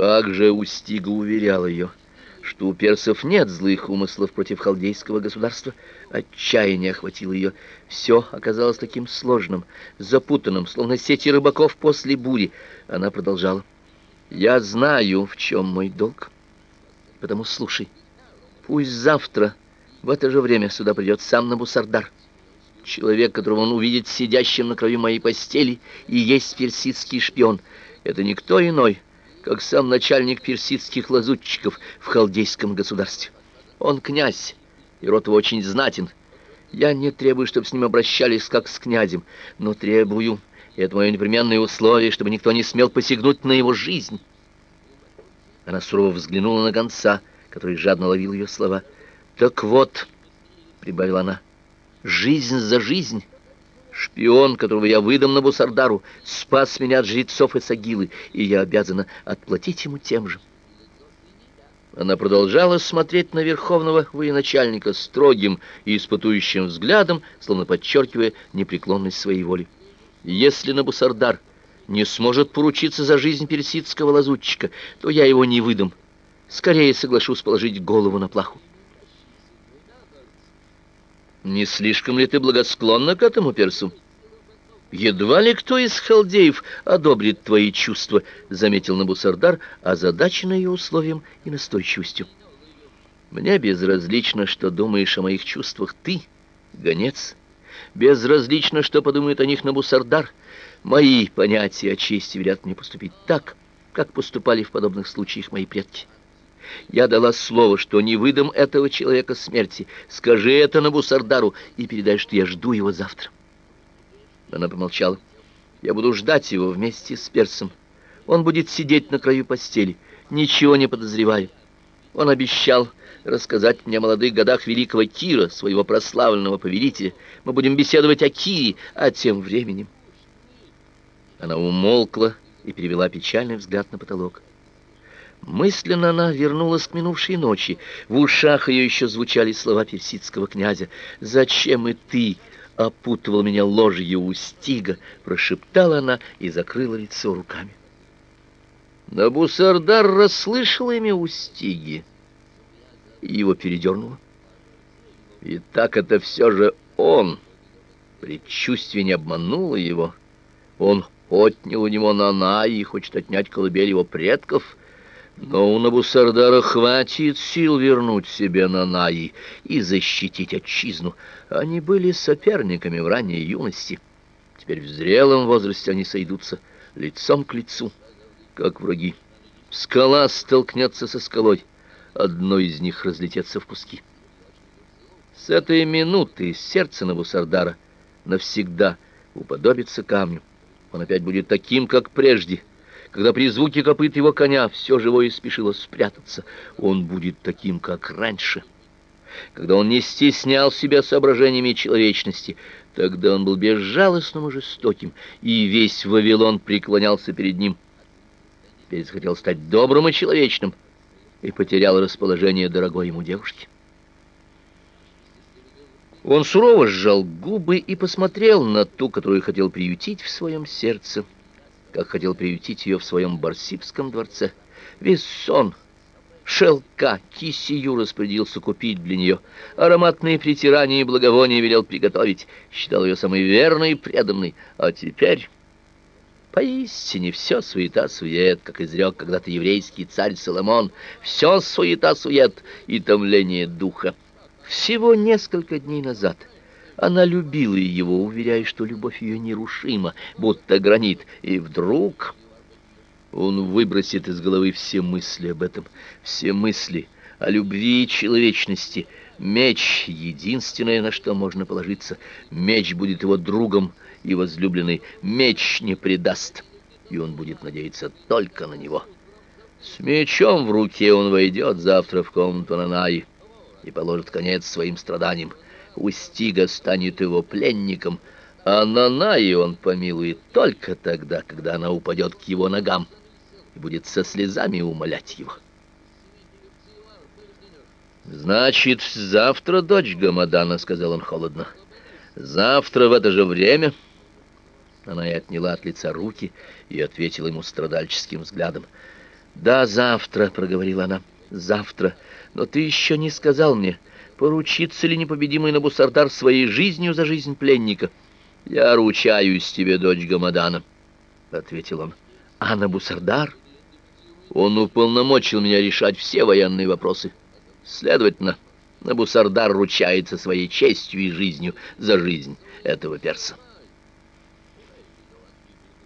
Как же Устига уверял ее, что у персов нет злых умыслов против халдейского государства. Отчаяние охватило ее. Все оказалось таким сложным, запутанным, словно сети рыбаков после бури. Она продолжала. «Я знаю, в чем мой долг. Потому слушай, пусть завтра в это же время сюда придет сам Набусардар, человек, которого он увидит сидящим на краю моей постели, и есть персидский шпион. Это никто иной, как сам начальник персидских лазутчиков в халдейском государстве. Он князь, и род его очень знатен. Я не требую, чтобы с ним обращались как с князем, но требую, и это мое непременное условие, чтобы никто не смел посягнуть на его жизнь. Она сурово взглянула на гонца, который жадно ловил ее слова. «Так вот», — прибавила она, — «жизнь за жизнь». Шпион, которого я выдам на Бусардару, спас меня от жрецов и Сагилы, и я обязана отплатить ему тем же. Она продолжала смотреть на верховного военачальника строгим и испытующим взглядом, словно подчеркивая непреклонность своей воли. Если Набусардар не сможет поручиться за жизнь персидского лазутчика, то я его не выдам. Скорее соглашусь положить голову на плаху. Не слишком ли ты благосклонна к этому персу? Едва ли кто из халдеев одобрит твои чувства, заметил Набусардар, озадаченный ее условием и настойчивостью. Мне безразлично, что думаешь о моих чувствах ты, гонец. Безразлично, что подумает о них Набусардар. Мои понятия о чести велят мне поступить так, как поступали в подобных случаях мои предки. Я дала слово, что не выдам этого человека смерти. Скажи это Набусардару и передай, что я жду его завтра. Она помолчала. Я буду ждать его вместе с персом. Он будет сидеть на краю постели, ничего не подозревая. Он обещал рассказать мне о молодых годах великого Кира, своего прославленного повелителя. Мы будем беседовать о Кире, а тем временем... Она умолкла и перевела печальный взгляд на потолок. Мысленно она вернулась к минувшей ночи. В ушах ее еще звучали слова персидского князя. «Зачем и ты опутывал меня ложью у стига?» Прошептала она и закрыла лицо руками. Набусардар расслышал имя Устиги и его передернуло. И так это все же он. Предчувствие не обмануло его. Он отнял у него Нана и хочет отнять колыбель его предков — но у Набусардара хватит сил вернуть себе Нанаи и защитить отчизну. Они были соперниками в ранней юности. Теперь в зрелом возрасте они сойдутся лицом к лицу, как враги. Скала столкнется со скалой, одно из них разлетится в куски. С этой минуты сердце Набусардара навсегда уподобится камню. Он опять будет таким, как прежде — когда при звуке копыт его коня все живое спешило спрятаться, он будет таким, как раньше. Когда он не стеснял себя соображениями человечности, тогда он был безжалостным и жестоким, и весь Вавилон преклонялся перед ним. Теперь захотел стать добрым и человечным, и потерял расположение дорогой ему девушки. Он сурово сжал губы и посмотрел на ту, которую хотел приютить в своем сердце как хотел приютить ее в своем Барсибском дворце. Весь сон, шелка, кисию распорядился купить для нее, ароматные притирания и благовония велел приготовить, считал ее самой верной и преданной, а теперь... Поистине все суета-сует, как изрек когда-то еврейский царь Соломон, все суета-сует и томление духа. Всего несколько дней назад она любила его, уверяя, что любовь ее нерушима, будто гранит, и вдруг он выбросит из головы все мысли об этом, все мысли о любви и человечности. Меч — единственное, на что можно положиться. Меч будет его другом и возлюбленный. Меч не предаст, и он будет надеяться только на него. С мечом в руке он войдет завтра в комнату Нанаи и положит конец своим страданиям. Устига станет его пленником, а Нанаи он помилует только тогда, когда она упадет к его ногам и будет со слезами умолять его. «Значит, завтра, дочь Гамадана», — сказал он холодно. «Завтра в это же время...» Она и отняла от лица руки и ответила ему страдальческим взглядом. «Да, завтра», — проговорила она, — «завтра. Но ты еще не сказал мне, поручится ли непобедимый Набусардар своей жизнью за жизнь пленника». «Я ручаюсь тебе, дочь Гамадана», — ответил он. «А Набусардар?» «Он уполномочил меня решать все военные вопросы. Следовательно, Набусардар ручается своей честью и жизнью за жизнь этого перса».